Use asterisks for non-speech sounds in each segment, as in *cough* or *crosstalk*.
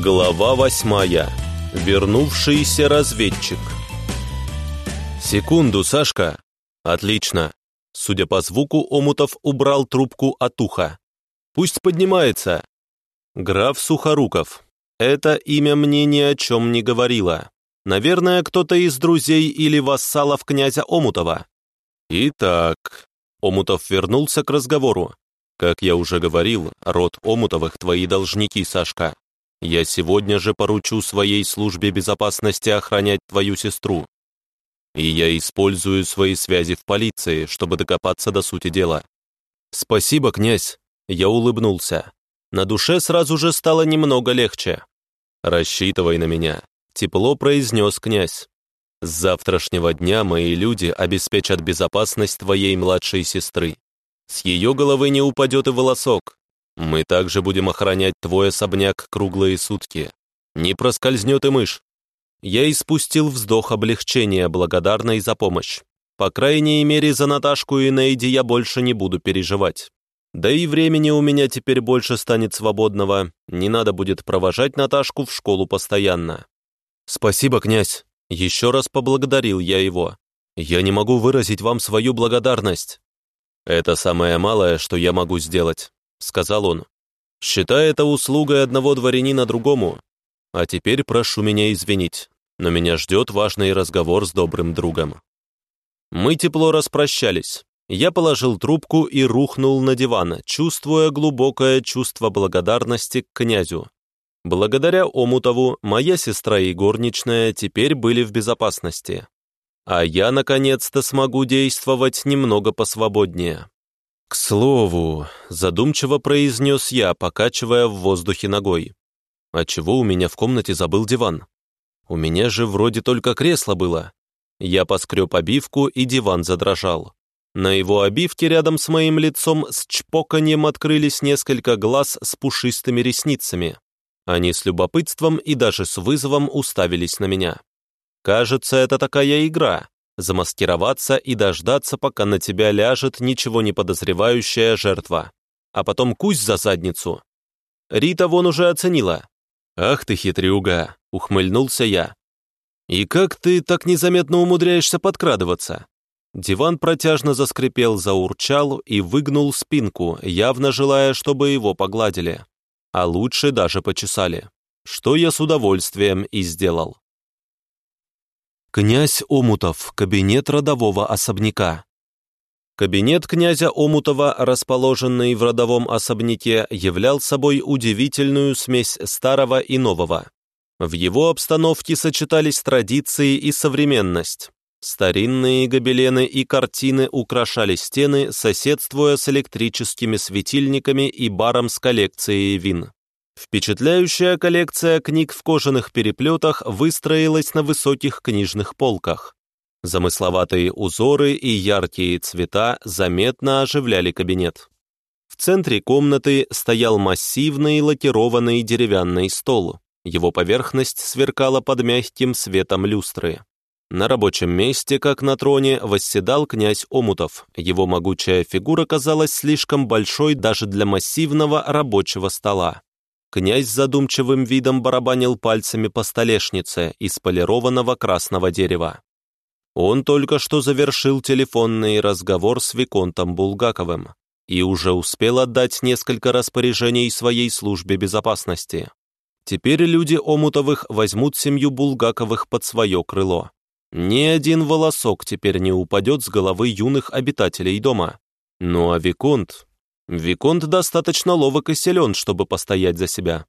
Глава восьмая. Вернувшийся разведчик. «Секунду, Сашка!» «Отлично!» Судя по звуку, Омутов убрал трубку от уха. «Пусть поднимается!» Граф Сухоруков. Это имя мне ни о чем не говорило. Наверное, кто-то из друзей или вассалов князя Омутова. Итак, Омутов вернулся к разговору. Как я уже говорил, род Омутовых твои должники, Сашка. Я сегодня же поручу своей службе безопасности охранять твою сестру. И я использую свои связи в полиции, чтобы докопаться до сути дела. Спасибо, князь. Я улыбнулся. На душе сразу же стало немного легче. «Рассчитывай на меня», — тепло произнес князь. «С завтрашнего дня мои люди обеспечат безопасность твоей младшей сестры. С ее головы не упадет и волосок. Мы также будем охранять твой особняк круглые сутки. Не проскользнет и мышь». Я испустил вздох облегчения, благодарной за помощь. По крайней мере, за Наташку и Нейди я больше не буду переживать. Да и времени у меня теперь больше станет свободного, не надо будет провожать Наташку в школу постоянно. Спасибо, князь. Еще раз поблагодарил я его. Я не могу выразить вам свою благодарность. Это самое малое, что я могу сделать, сказал он. Считай это услугой одного дворянина другому. А теперь прошу меня извинить, но меня ждет важный разговор с добрым другом. Мы тепло распрощались. Я положил трубку и рухнул на диван, чувствуя глубокое чувство благодарности к князю. Благодаря Омутову моя сестра и горничная теперь были в безопасности. А я, наконец-то, смогу действовать немного посвободнее. «К слову», — задумчиво произнес я, покачивая в воздухе ногой. «А чего у меня в комнате забыл диван? У меня же вроде только кресло было». Я поскреб обивку, и диван задрожал. На его обивке рядом с моим лицом с чпоканьем открылись несколько глаз с пушистыми ресницами. Они с любопытством и даже с вызовом уставились на меня. Кажется, это такая игра — замаскироваться и дождаться, пока на тебя ляжет ничего не подозревающая жертва. А потом кусь за задницу. Рита вон уже оценила. «Ах ты хитрюга!» — ухмыльнулся я. «И как ты так незаметно умудряешься подкрадываться? Диван протяжно заскрипел, заурчал и выгнул спинку, явно желая, чтобы его погладили. А лучше даже почесали. Что я с удовольствием и сделал. Князь Омутов, кабинет родового особняка. Кабинет князя Омутова, расположенный в родовом особняке, являл собой удивительную смесь старого и нового. В его обстановке сочетались традиции и современность. Старинные гобелены и картины украшали стены, соседствуя с электрическими светильниками и баром с коллекцией вин. Впечатляющая коллекция книг в кожаных переплетах выстроилась на высоких книжных полках. Замысловатые узоры и яркие цвета заметно оживляли кабинет. В центре комнаты стоял массивный лакированный деревянный стол. Его поверхность сверкала под мягким светом люстры. На рабочем месте, как на троне, восседал князь Омутов. Его могучая фигура казалась слишком большой даже для массивного рабочего стола. Князь задумчивым видом барабанил пальцами по столешнице из полированного красного дерева. Он только что завершил телефонный разговор с Виконтом Булгаковым и уже успел отдать несколько распоряжений своей службе безопасности. Теперь люди Омутовых возьмут семью Булгаковых под свое крыло. Ни один волосок теперь не упадет с головы юных обитателей дома. Ну а Виконт... Виконт достаточно ловок и силен, чтобы постоять за себя.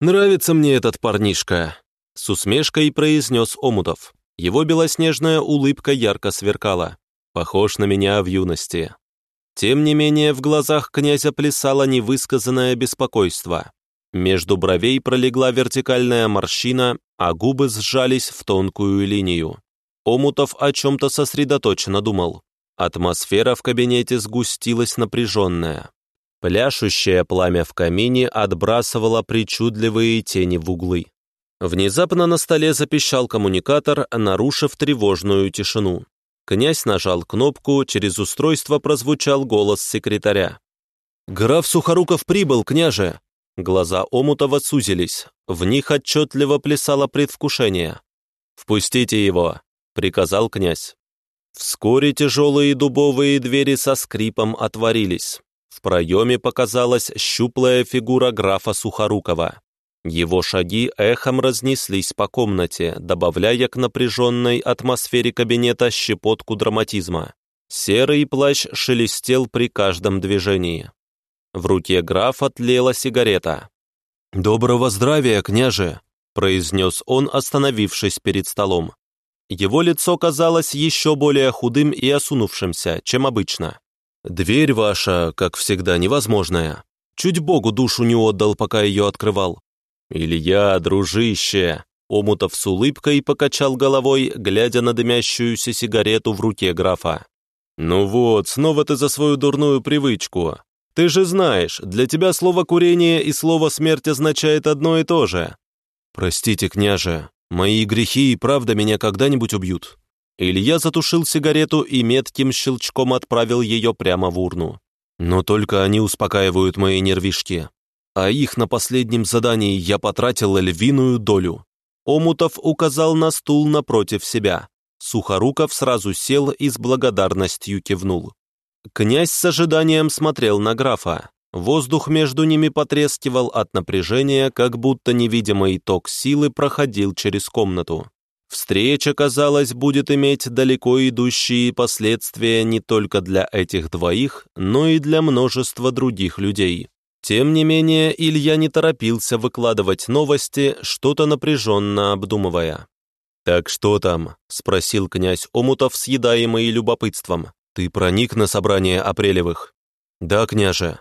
«Нравится мне этот парнишка», — с усмешкой произнес Омутов. Его белоснежная улыбка ярко сверкала. Похож на меня в юности. Тем не менее, в глазах князя плясало невысказанное беспокойство. Между бровей пролегла вертикальная морщина, а губы сжались в тонкую линию. Омутов о чем-то сосредоточенно думал. Атмосфера в кабинете сгустилась напряженная. Пляшущее пламя в камине отбрасывало причудливые тени в углы. Внезапно на столе запищал коммуникатор, нарушив тревожную тишину. Князь нажал кнопку, через устройство прозвучал голос секретаря. «Граф Сухоруков прибыл, княже! Глаза Омутова сузились, в них отчетливо плясало предвкушение. «Впустите его», — приказал князь. Вскоре тяжелые дубовые двери со скрипом отворились. В проеме показалась щуплая фигура графа Сухорукова. Его шаги эхом разнеслись по комнате, добавляя к напряженной атмосфере кабинета щепотку драматизма. Серый плащ шелестел при каждом движении. В руке графа тлела сигарета. «Доброго здравия, княже!» — произнес он, остановившись перед столом. Его лицо казалось еще более худым и осунувшимся, чем обычно. «Дверь ваша, как всегда, невозможная. Чуть Богу душу не отдал, пока ее открывал». «Илья, дружище!» Омутов с улыбкой покачал головой, глядя на дымящуюся сигарету в руке графа. «Ну вот, снова ты за свою дурную привычку. Ты же знаешь, для тебя слово «курение» и слово «смерть» означает одно и то же». Простите, княже, мои грехи и правда меня когда-нибудь убьют. Илья затушил сигарету и метким щелчком отправил ее прямо в урну. Но только они успокаивают мои нервишки. А их на последнем задании я потратил львиную долю. Омутов указал на стул напротив себя. Сухоруков сразу сел и с благодарностью кивнул. Князь с ожиданием смотрел на графа. Воздух между ними потрескивал от напряжения, как будто невидимый ток силы проходил через комнату. Встреча, казалось, будет иметь далеко идущие последствия не только для этих двоих, но и для множества других людей. Тем не менее, Илья не торопился выкладывать новости, что-то напряженно обдумывая. «Так что там?» — спросил князь Омутов, съедаемый любопытством. «Ты проник на собрание Апрелевых?» «Да, княже».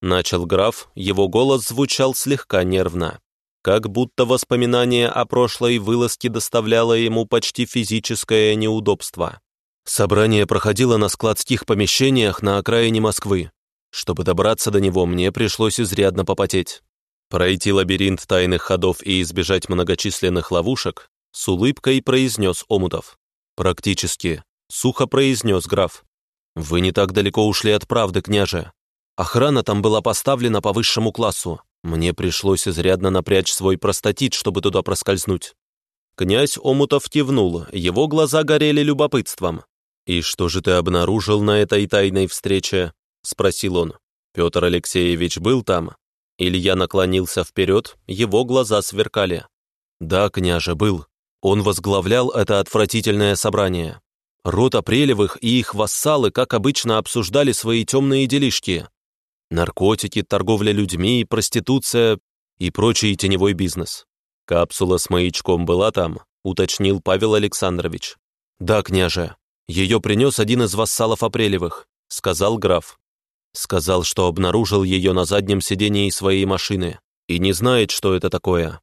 Начал граф, его голос звучал слегка нервно. Как будто воспоминание о прошлой вылазке доставляло ему почти физическое неудобство. Собрание проходило на складских помещениях на окраине Москвы. Чтобы добраться до него, мне пришлось изрядно попотеть. Пройти лабиринт тайных ходов и избежать многочисленных ловушек с улыбкой произнес Омутов. «Практически», — сухо произнес граф. «Вы не так далеко ушли от правды, княже. Охрана там была поставлена по высшему классу. Мне пришлось изрядно напрячь свой простатит, чтобы туда проскользнуть». Князь Омутов кивнул, его глаза горели любопытством. «И что же ты обнаружил на этой тайной встрече?» — спросил он. «Петр Алексеевич был там?» Илья наклонился вперед, его глаза сверкали. «Да, княже, был. Он возглавлял это отвратительное собрание. Род Апрелевых и их вассалы, как обычно, обсуждали свои темные делишки. Наркотики, торговля людьми, проституция и прочий теневой бизнес. Капсула с маячком была там, уточнил Павел Александрович. «Да, княже, ее принес один из вассалов Апрелевых», — сказал граф. Сказал, что обнаружил ее на заднем сидении своей машины и не знает, что это такое.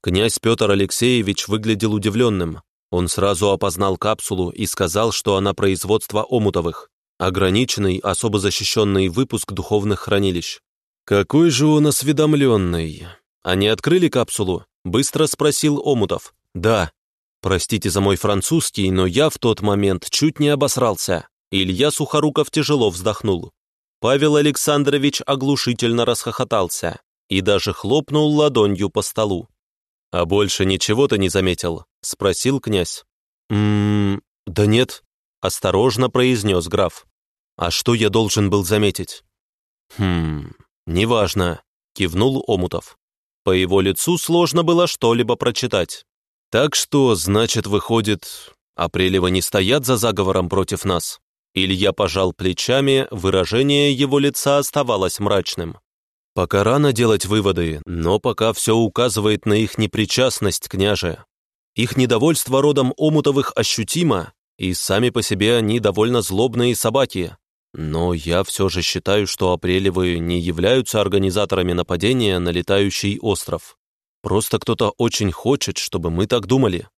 Князь Петр Алексеевич выглядел удивленным. Он сразу опознал капсулу и сказал, что она производства Омутовых, ограниченный, особо защищенный выпуск духовных хранилищ. «Какой же он осведомленный!» «Они открыли капсулу?» — быстро спросил Омутов. «Да. Простите за мой французский, но я в тот момент чуть не обосрался». Илья Сухоруков тяжело вздохнул. Павел Александрович оглушительно расхохотался и даже хлопнул ладонью по столу. «А больше ничего ты не заметил?» — спросил князь. «Ммм, да нет», — осторожно произнес граф. «А что я должен был заметить?» «Хм, неважно», — кивнул Омутов. По его лицу сложно было что-либо прочитать. «Так что, значит, выходит, Апрелева не стоят за заговором против нас?» Илья пожал плечами, выражение его лица оставалось мрачным. Пока рано делать выводы, но пока все указывает на их непричастность, княже. Их недовольство родом Омутовых ощутимо, и сами по себе они довольно злобные собаки. Но я все же считаю, что Апрелевы не являются организаторами нападения на летающий остров. Просто кто-то очень хочет, чтобы мы так думали.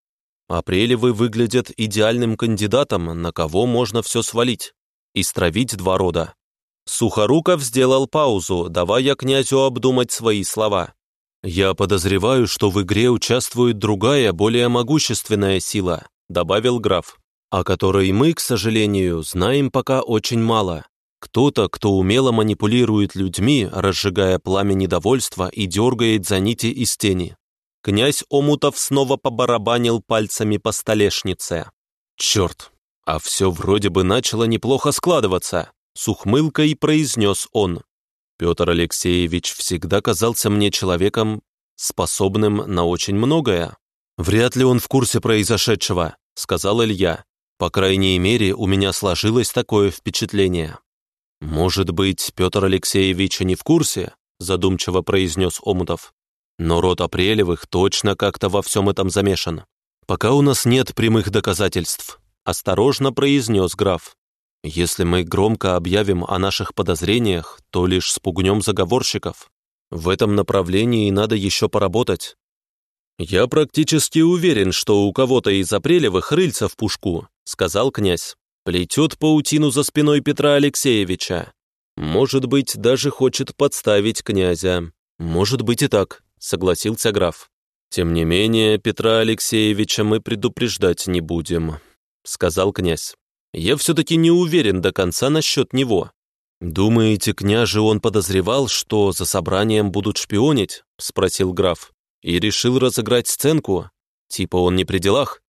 Апрелевы выглядят идеальным кандидатом, на кого можно все свалить. И стравить два рода. Сухоруков сделал паузу, давая князю обдумать свои слова. «Я подозреваю, что в игре участвует другая, более могущественная сила», добавил граф, «о которой мы, к сожалению, знаем пока очень мало. Кто-то, кто умело манипулирует людьми, разжигая пламя недовольства и дергает за нити из тени. Князь Омутов снова побарабанил пальцами по столешнице. «Черт, а все вроде бы начало неплохо складываться», с ухмылкой произнес он. Петр Алексеевич всегда казался мне человеком, способным на очень многое. «Вряд ли он в курсе произошедшего», — сказал Илья. «По крайней мере, у меня сложилось такое впечатление». «Может быть, Петр Алексеевич не в курсе?» — задумчиво произнес Омутов. «Но род Апрелевых точно как-то во всем этом замешан. Пока у нас нет прямых доказательств», — осторожно произнес граф. «Если мы громко объявим о наших подозрениях, то лишь спугнем заговорщиков. В этом направлении надо еще поработать. «Я практически уверен, что у кого-то из Апрелевых рыльца в пушку», — сказал князь. «Плетет паутину за спиной Петра Алексеевича. Может быть, даже хочет подставить князя. Может быть и так», — согласился граф. «Тем не менее, Петра Алексеевича мы предупреждать не будем», — сказал князь. «Я все-таки не уверен до конца насчет него. «Думаете, княже он подозревал, что за собранием будут шпионить?» — спросил граф и решил разыграть сценку. Типа он не при делах.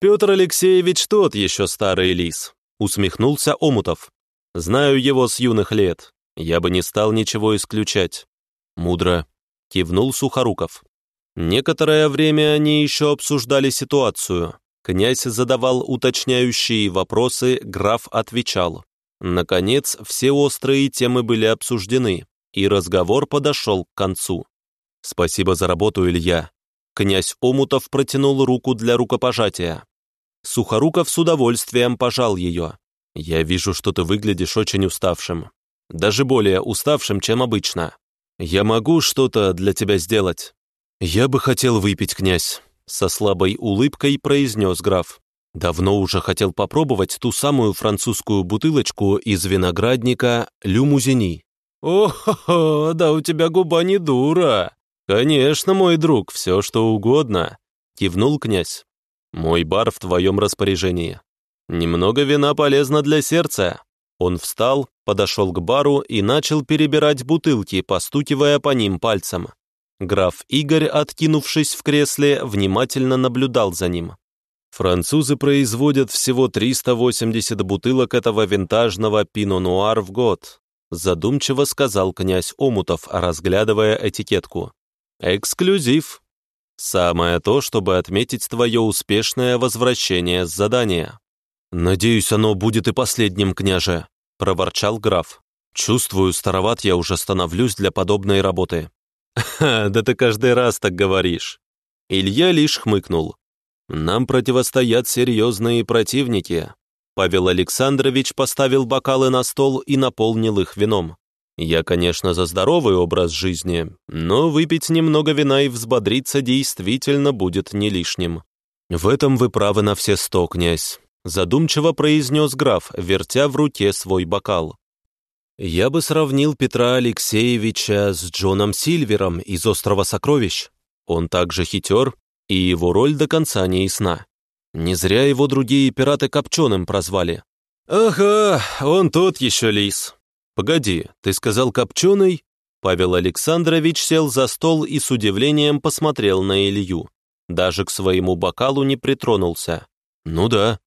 «Петр Алексеевич тот еще старый лис», — усмехнулся Омутов. «Знаю его с юных лет. Я бы не стал ничего исключать». «Мудро», — кивнул Сухоруков. Некоторое время они еще обсуждали ситуацию. Князь задавал уточняющие вопросы, граф отвечал. Наконец, все острые темы были обсуждены, и разговор подошел к концу. «Спасибо за работу, Илья». Князь Омутов протянул руку для рукопожатия. Сухоруков с удовольствием пожал ее. «Я вижу, что ты выглядишь очень уставшим. Даже более уставшим, чем обычно. Я могу что-то для тебя сделать?» «Я бы хотел выпить, князь», — со слабой улыбкой произнес граф. Давно уже хотел попробовать ту самую французскую бутылочку из виноградника «Люмузини». «О-хо-хо, да у тебя губа не дура!» «Конечно, мой друг, все что угодно», — кивнул князь. «Мой бар в твоем распоряжении. Немного вина полезно для сердца». Он встал, подошел к бару и начал перебирать бутылки, постукивая по ним пальцем. Граф Игорь, откинувшись в кресле, внимательно наблюдал за ним. Французы производят всего 380 бутылок этого винтажного пино-нуар в год, задумчиво сказал князь Омутов, разглядывая этикетку. Эксклюзив. Самое то, чтобы отметить твое успешное возвращение с задания. «Надеюсь, оно будет и последним, княже», — проворчал граф. «Чувствую, староват я уже становлюсь для подобной работы». «Ха, да ты каждый раз так говоришь». Илья лишь хмыкнул. «Нам противостоят серьезные противники». Павел Александрович поставил бокалы на стол и наполнил их вином. Я, конечно, за здоровый образ жизни, но выпить немного вина и взбодриться действительно будет не лишним. В этом вы правы на все сто, князь, задумчиво произнес граф, вертя в руке свой бокал. Я бы сравнил Петра Алексеевича с Джоном Сильвером из «Острова сокровищ». Он также хитер, и его роль до конца не ясна. Не зря его другие пираты Копченым прозвали. «Ага, он тот еще лис», «Погоди, ты сказал копченый?» Павел Александрович сел за стол и с удивлением посмотрел на Илью. Даже к своему бокалу не притронулся. «Ну да».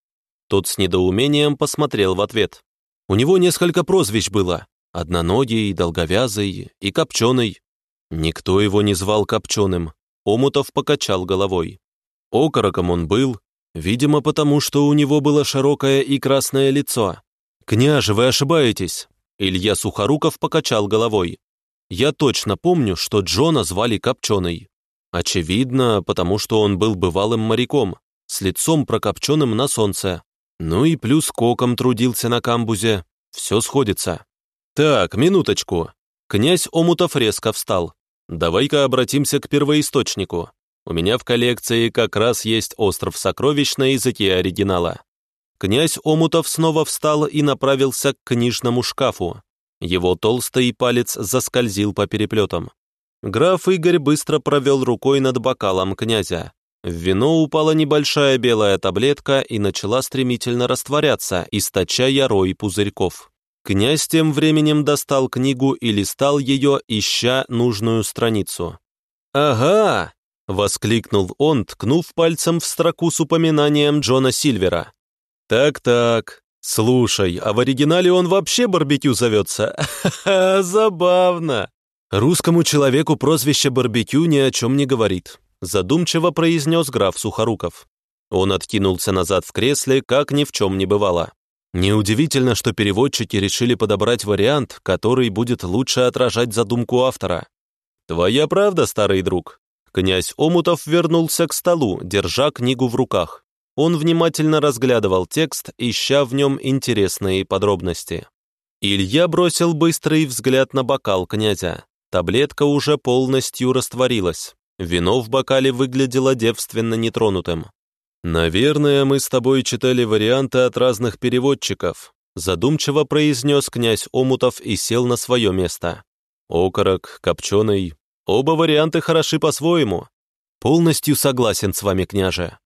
Тот с недоумением посмотрел в ответ. У него несколько прозвищ было. Одноногий, долговязый и копченый. Никто его не звал копченым. Омутов покачал головой. Окороком он был, видимо, потому что у него было широкое и красное лицо. «Княже, вы ошибаетесь. Илья Сухоруков покачал головой. «Я точно помню, что Джона звали Копченый. Очевидно, потому что он был бывалым моряком, с лицом прокопченным на солнце. Ну и плюс коком трудился на камбузе. Все сходится». «Так, минуточку». Князь Омутов резко встал. «Давай-ка обратимся к первоисточнику. У меня в коллекции как раз есть «Остров сокровищ» на языке оригинала. Князь Омутов снова встал и направился к книжному шкафу. Его толстый палец заскользил по переплетам. Граф Игорь быстро провел рукой над бокалом князя. В вино упала небольшая белая таблетка и начала стремительно растворяться, источая рой пузырьков. Князь тем временем достал книгу и листал ее, ища нужную страницу. «Ага!» — воскликнул он, ткнув пальцем в строку с упоминанием Джона Сильвера. «Так-так, слушай, а в оригинале он вообще барбекю зовется? *laughs* Забавно!» «Русскому человеку прозвище барбекю ни о чем не говорит», задумчиво произнес граф Сухоруков. Он откинулся назад в кресле, как ни в чем не бывало. Неудивительно, что переводчики решили подобрать вариант, который будет лучше отражать задумку автора. «Твоя правда, старый друг?» Князь Омутов вернулся к столу, держа книгу в руках. Он внимательно разглядывал текст, ища в нем интересные подробности. Илья бросил быстрый взгляд на бокал князя. Таблетка уже полностью растворилась. Вино в бокале выглядело девственно нетронутым. «Наверное, мы с тобой читали варианты от разных переводчиков», задумчиво произнес князь Омутов и сел на свое место. «Окорок, копченый. Оба варианты хороши по-своему. Полностью согласен с вами, княже».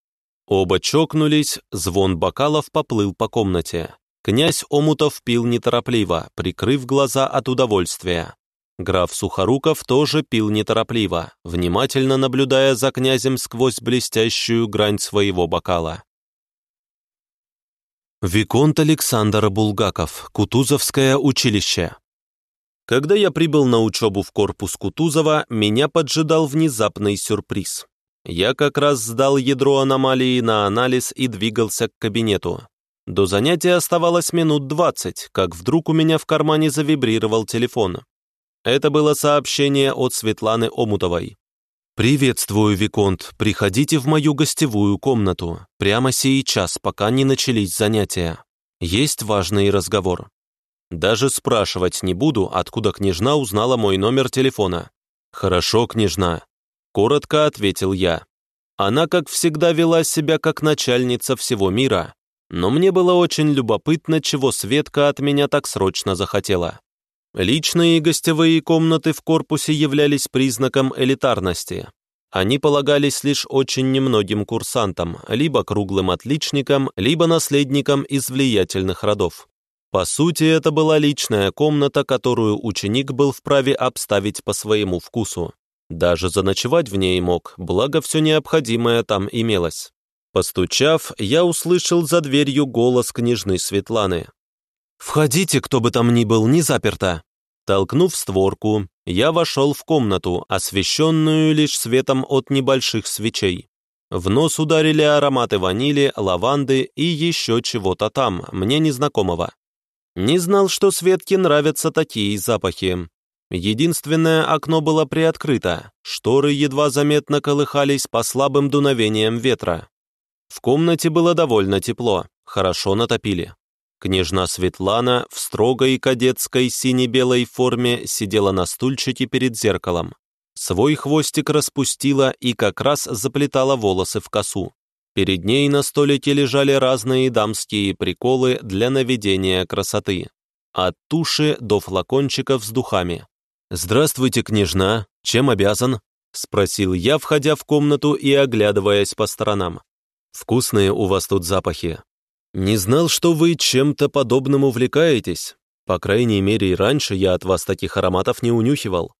Оба чокнулись, звон бокалов поплыл по комнате. Князь Омутов пил неторопливо, прикрыв глаза от удовольствия. Граф Сухоруков тоже пил неторопливо, внимательно наблюдая за князем сквозь блестящую грань своего бокала. Виконт Александр Булгаков, Кутузовское училище. Когда я прибыл на учебу в корпус Кутузова, меня поджидал внезапный сюрприз. Я как раз сдал ядро аномалии на анализ и двигался к кабинету. До занятия оставалось минут двадцать, как вдруг у меня в кармане завибрировал телефон. Это было сообщение от Светланы Омутовой. «Приветствую, Виконт. Приходите в мою гостевую комнату. Прямо сейчас, пока не начались занятия. Есть важный разговор». Даже спрашивать не буду, откуда княжна узнала мой номер телефона. «Хорошо, княжна», — коротко ответил я. Она, как всегда, вела себя как начальница всего мира, но мне было очень любопытно, чего Светка от меня так срочно захотела. Личные и гостевые комнаты в корпусе являлись признаком элитарности. Они полагались лишь очень немногим курсантам, либо круглым отличникам, либо наследникам из влиятельных родов. По сути, это была личная комната, которую ученик был вправе обставить по своему вкусу. Даже заночевать в ней мог, благо все необходимое там имелось. Постучав, я услышал за дверью голос княжны Светланы. «Входите, кто бы там ни был, не заперто!» Толкнув створку, я вошел в комнату, освещенную лишь светом от небольших свечей. В нос ударили ароматы ванили, лаванды и еще чего-то там, мне незнакомого. Не знал, что Светке нравятся такие запахи. Единственное окно было приоткрыто, шторы едва заметно колыхались по слабым дуновениям ветра. В комнате было довольно тепло, хорошо натопили. Княжна Светлана в строгой кадетской сине-белой форме сидела на стульчике перед зеркалом. Свой хвостик распустила и как раз заплетала волосы в косу. Перед ней на столике лежали разные дамские приколы для наведения красоты. От туши до флакончиков с духами. «Здравствуйте, княжна, чем обязан?» — спросил я, входя в комнату и оглядываясь по сторонам. «Вкусные у вас тут запахи. «Не знал, что вы чем-то подобным увлекаетесь. По крайней мере, и раньше я от вас таких ароматов не унюхивал».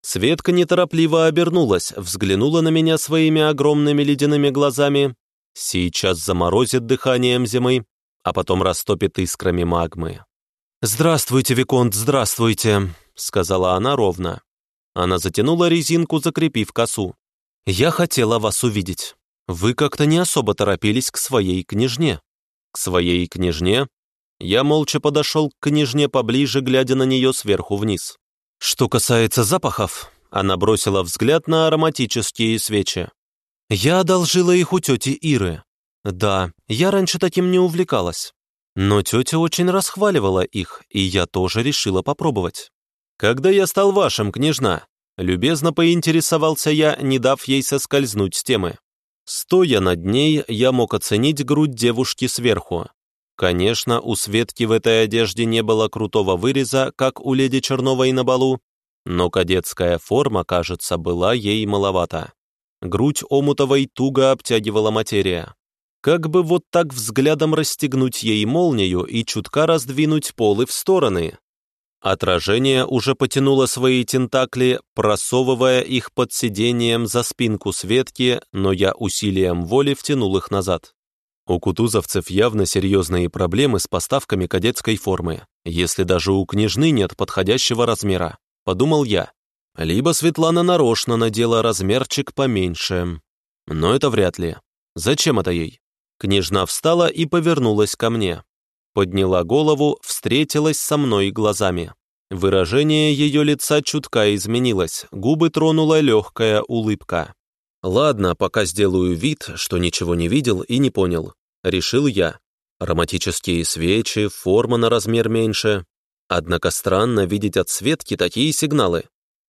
Светка неторопливо обернулась, взглянула на меня своими огромными ледяными глазами. Сейчас заморозит дыханием зимы, а потом растопит искрами магмы. «Здравствуйте, Виконт, здравствуйте», — сказала она ровно. Она затянула резинку, закрепив косу. «Я хотела вас увидеть. Вы как-то не особо торопились к своей княжне» к своей княжне, я молча подошел к княжне поближе, глядя на нее сверху вниз. Что касается запахов, она бросила взгляд на ароматические свечи. Я одолжила их у тети Иры. Да, я раньше таким не увлекалась. Но тетя очень расхваливала их, и я тоже решила попробовать. Когда я стал вашим, княжна, любезно поинтересовался я, не дав ей соскользнуть с темы. Стоя над ней, я мог оценить грудь девушки сверху. Конечно, у Светки в этой одежде не было крутого выреза, как у леди Черновой на балу, но кадетская форма, кажется, была ей маловата. Грудь Омутовой туго обтягивала материя. Как бы вот так взглядом расстегнуть ей молнию и чутка раздвинуть полы в стороны. Отражение уже потянуло свои тентакли, просовывая их под сиденьем за спинку Светки, но я усилием воли втянул их назад. У кутузовцев явно серьезные проблемы с поставками кадетской формы, если даже у княжны нет подходящего размера, подумал я. Либо Светлана нарочно надела размерчик поменьше. Но это вряд ли. Зачем это ей? Княжна встала и повернулась ко мне. Подняла голову, встретилась со мной глазами. Выражение ее лица чутка изменилось, губы тронула легкая улыбка. «Ладно, пока сделаю вид, что ничего не видел и не понял», — решил я. Ароматические свечи, форма на размер меньше. Однако странно видеть от Светки такие сигналы.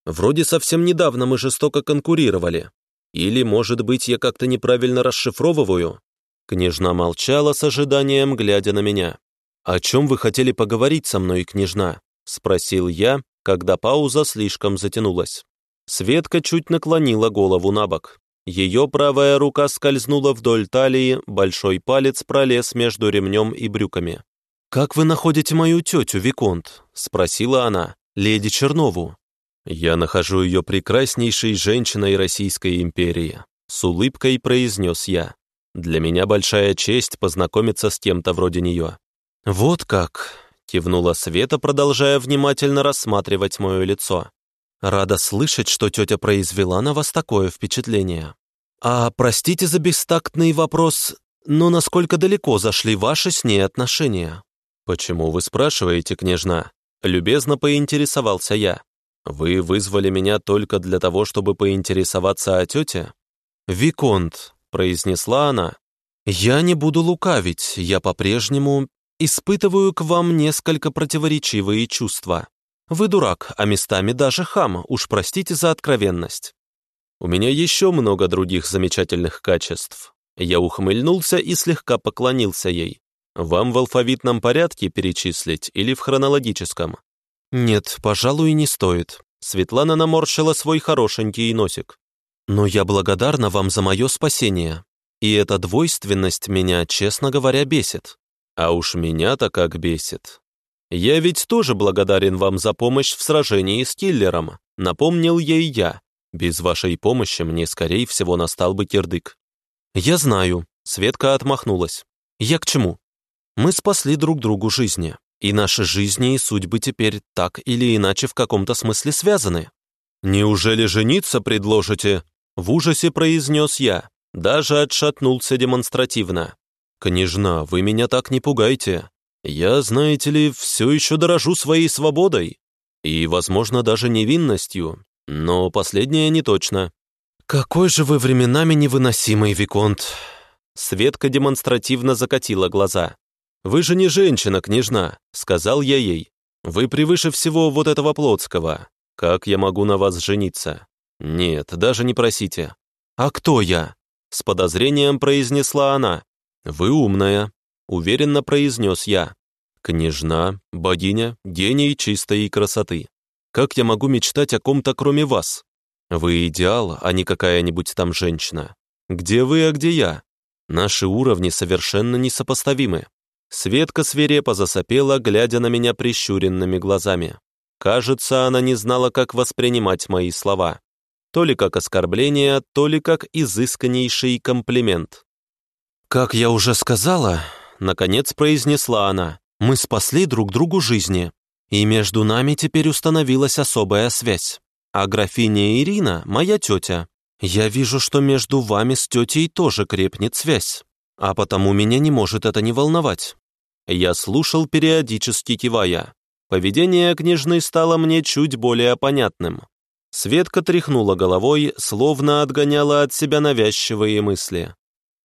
Вроде совсем недавно мы жестоко конкурировали. Или, может быть, я как-то неправильно расшифровываю? Княжна молчала с ожиданием, глядя на меня. «О чем вы хотели поговорить со мной, княжна?» — спросил я, когда пауза слишком затянулась. Светка чуть наклонила голову на бок. Ее правая рука скользнула вдоль талии, большой палец пролез между ремнем и брюками. «Как вы находите мою тетю, Виконт?» — спросила она, леди Чернову. «Я нахожу ее прекраснейшей женщиной Российской империи», — с улыбкой произнес я. Для меня большая честь познакомиться с кем-то вроде нее». «Вот как!» — кивнула Света, продолжая внимательно рассматривать мое лицо. «Рада слышать, что тетя произвела на вас такое впечатление. А простите за бестактный вопрос, но насколько далеко зашли ваши с ней отношения?» «Почему вы спрашиваете, княжна?» Любезно поинтересовался я. «Вы вызвали меня только для того, чтобы поинтересоваться о тете?» «Виконт», произнесла она. «Я не буду лукавить, я по-прежнему испытываю к вам несколько противоречивые чувства. Вы дурак, а местами даже хам, уж простите за откровенность. У меня еще много других замечательных качеств». Я ухмыльнулся и слегка поклонился ей. «Вам в алфавитном порядке перечислить или в хронологическом?» «Нет, пожалуй, не стоит». Светлана наморщила свой хорошенький носик. Но я благодарна вам за мое спасение. И эта двойственность меня, честно говоря, бесит. А уж меня-то как бесит. Я ведь тоже благодарен вам за помощь в сражении с киллером, напомнил ей я. Без вашей помощи мне, скорее всего, настал бы кирдык. Я знаю, Светка отмахнулась. Я к чему? Мы спасли друг другу жизни, и наши жизни и судьбы теперь так или иначе в каком-то смысле связаны. Неужели жениться предложите? В ужасе произнес я, даже отшатнулся демонстративно. «Княжна, вы меня так не пугайте. Я, знаете ли, все еще дорожу своей свободой. И, возможно, даже невинностью. Но последнее не точно». «Какой же вы временами невыносимый, Виконт!» Светка демонстративно закатила глаза. «Вы же не женщина, княжна», — сказал я ей. «Вы превыше всего вот этого Плотского. Как я могу на вас жениться? «Нет, даже не просите». «А кто я?» С подозрением произнесла она. «Вы умная», — уверенно произнес я. «Княжна, богиня, гений чистой красоты. Как я могу мечтать о ком-то, кроме вас? Вы идеал, а не какая-нибудь там женщина. Где вы, а где я? Наши уровни совершенно несопоставимы». Светка свирепо засопела, глядя на меня прищуренными глазами. Кажется, она не знала, как воспринимать мои слова то ли как оскорбление, то ли как изысканнейший комплимент. «Как я уже сказала», — наконец произнесла она, «мы спасли друг другу жизни, и между нами теперь установилась особая связь. А графиня Ирина — моя тетя. Я вижу, что между вами с тетей тоже крепнет связь, а потому меня не может это не волновать». Я слушал периодически кивая. Поведение княжны стало мне чуть более понятным. Светка тряхнула головой, словно отгоняла от себя навязчивые мысли.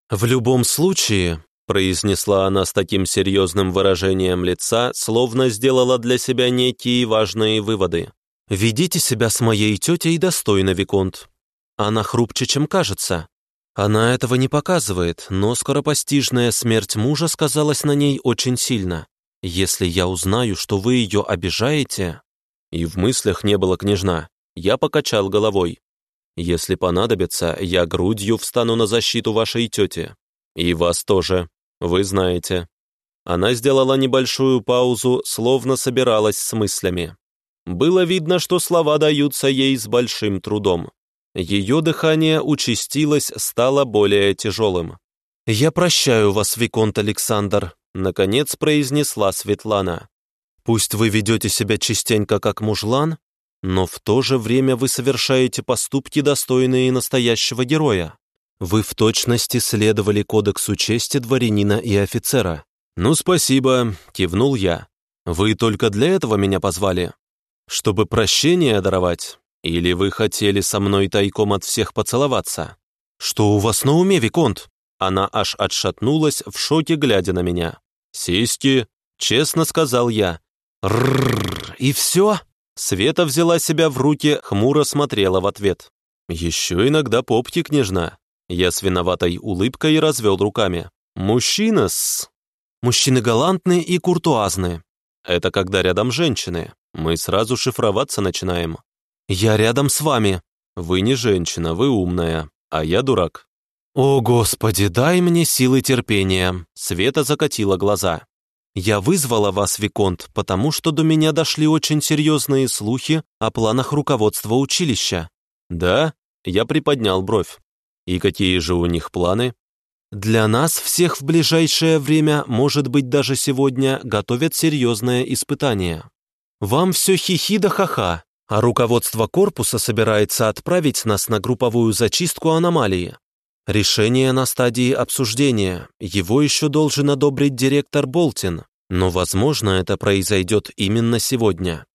«В любом случае», — произнесла она с таким серьезным выражением лица, словно сделала для себя некие важные выводы. «Ведите себя с моей тетей достойно, Виконт. Она хрупче, чем кажется. Она этого не показывает, но скоропостижная смерть мужа сказалась на ней очень сильно. Если я узнаю, что вы ее обижаете...» И в мыслях не было княжна. Я покачал головой. «Если понадобится, я грудью встану на защиту вашей тети. И вас тоже, вы знаете». Она сделала небольшую паузу, словно собиралась с мыслями. Было видно, что слова даются ей с большим трудом. Ее дыхание участилось, стало более тяжелым. «Я прощаю вас, Виконт Александр», — наконец произнесла Светлана. «Пусть вы ведете себя частенько как мужлан, но в то же время вы совершаете поступки, достойные настоящего героя. Вы в точности следовали кодексу чести дворянина и офицера. «Ну, спасибо», — кивнул я. «Вы только для этого меня позвали? Чтобы прощение даровать? Или вы хотели со мной тайком от всех поцеловаться? Что у вас на уме, Виконт?» Она аж отшатнулась в шоке, глядя на меня. «Сиськи», — честно сказал я. «Ррррр, и все?» Света взяла себя в руки, хмуро смотрела в ответ. «Еще иногда попки, княжна». Я с виноватой улыбкой развел руками. «Мужчина-с...» Мужчины галантные и куртуазные. Это когда рядом женщины. Мы сразу шифроваться начинаем. Я рядом с вами. Вы не женщина, вы умная, а я дурак. О, Господи, дай мне силы терпения. Света закатила глаза. Я вызвала вас, Виконт, потому что до меня дошли очень серьезные слухи о планах руководства училища. Да? Я приподнял бровь. И какие же у них планы? Для нас всех в ближайшее время, может быть даже сегодня, готовят серьезное испытание. Вам все хихи да ха-ха, а руководство корпуса собирается отправить нас на групповую зачистку аномалии. Решение на стадии обсуждения, его еще должен одобрить директор Болтин, но, возможно, это произойдет именно сегодня.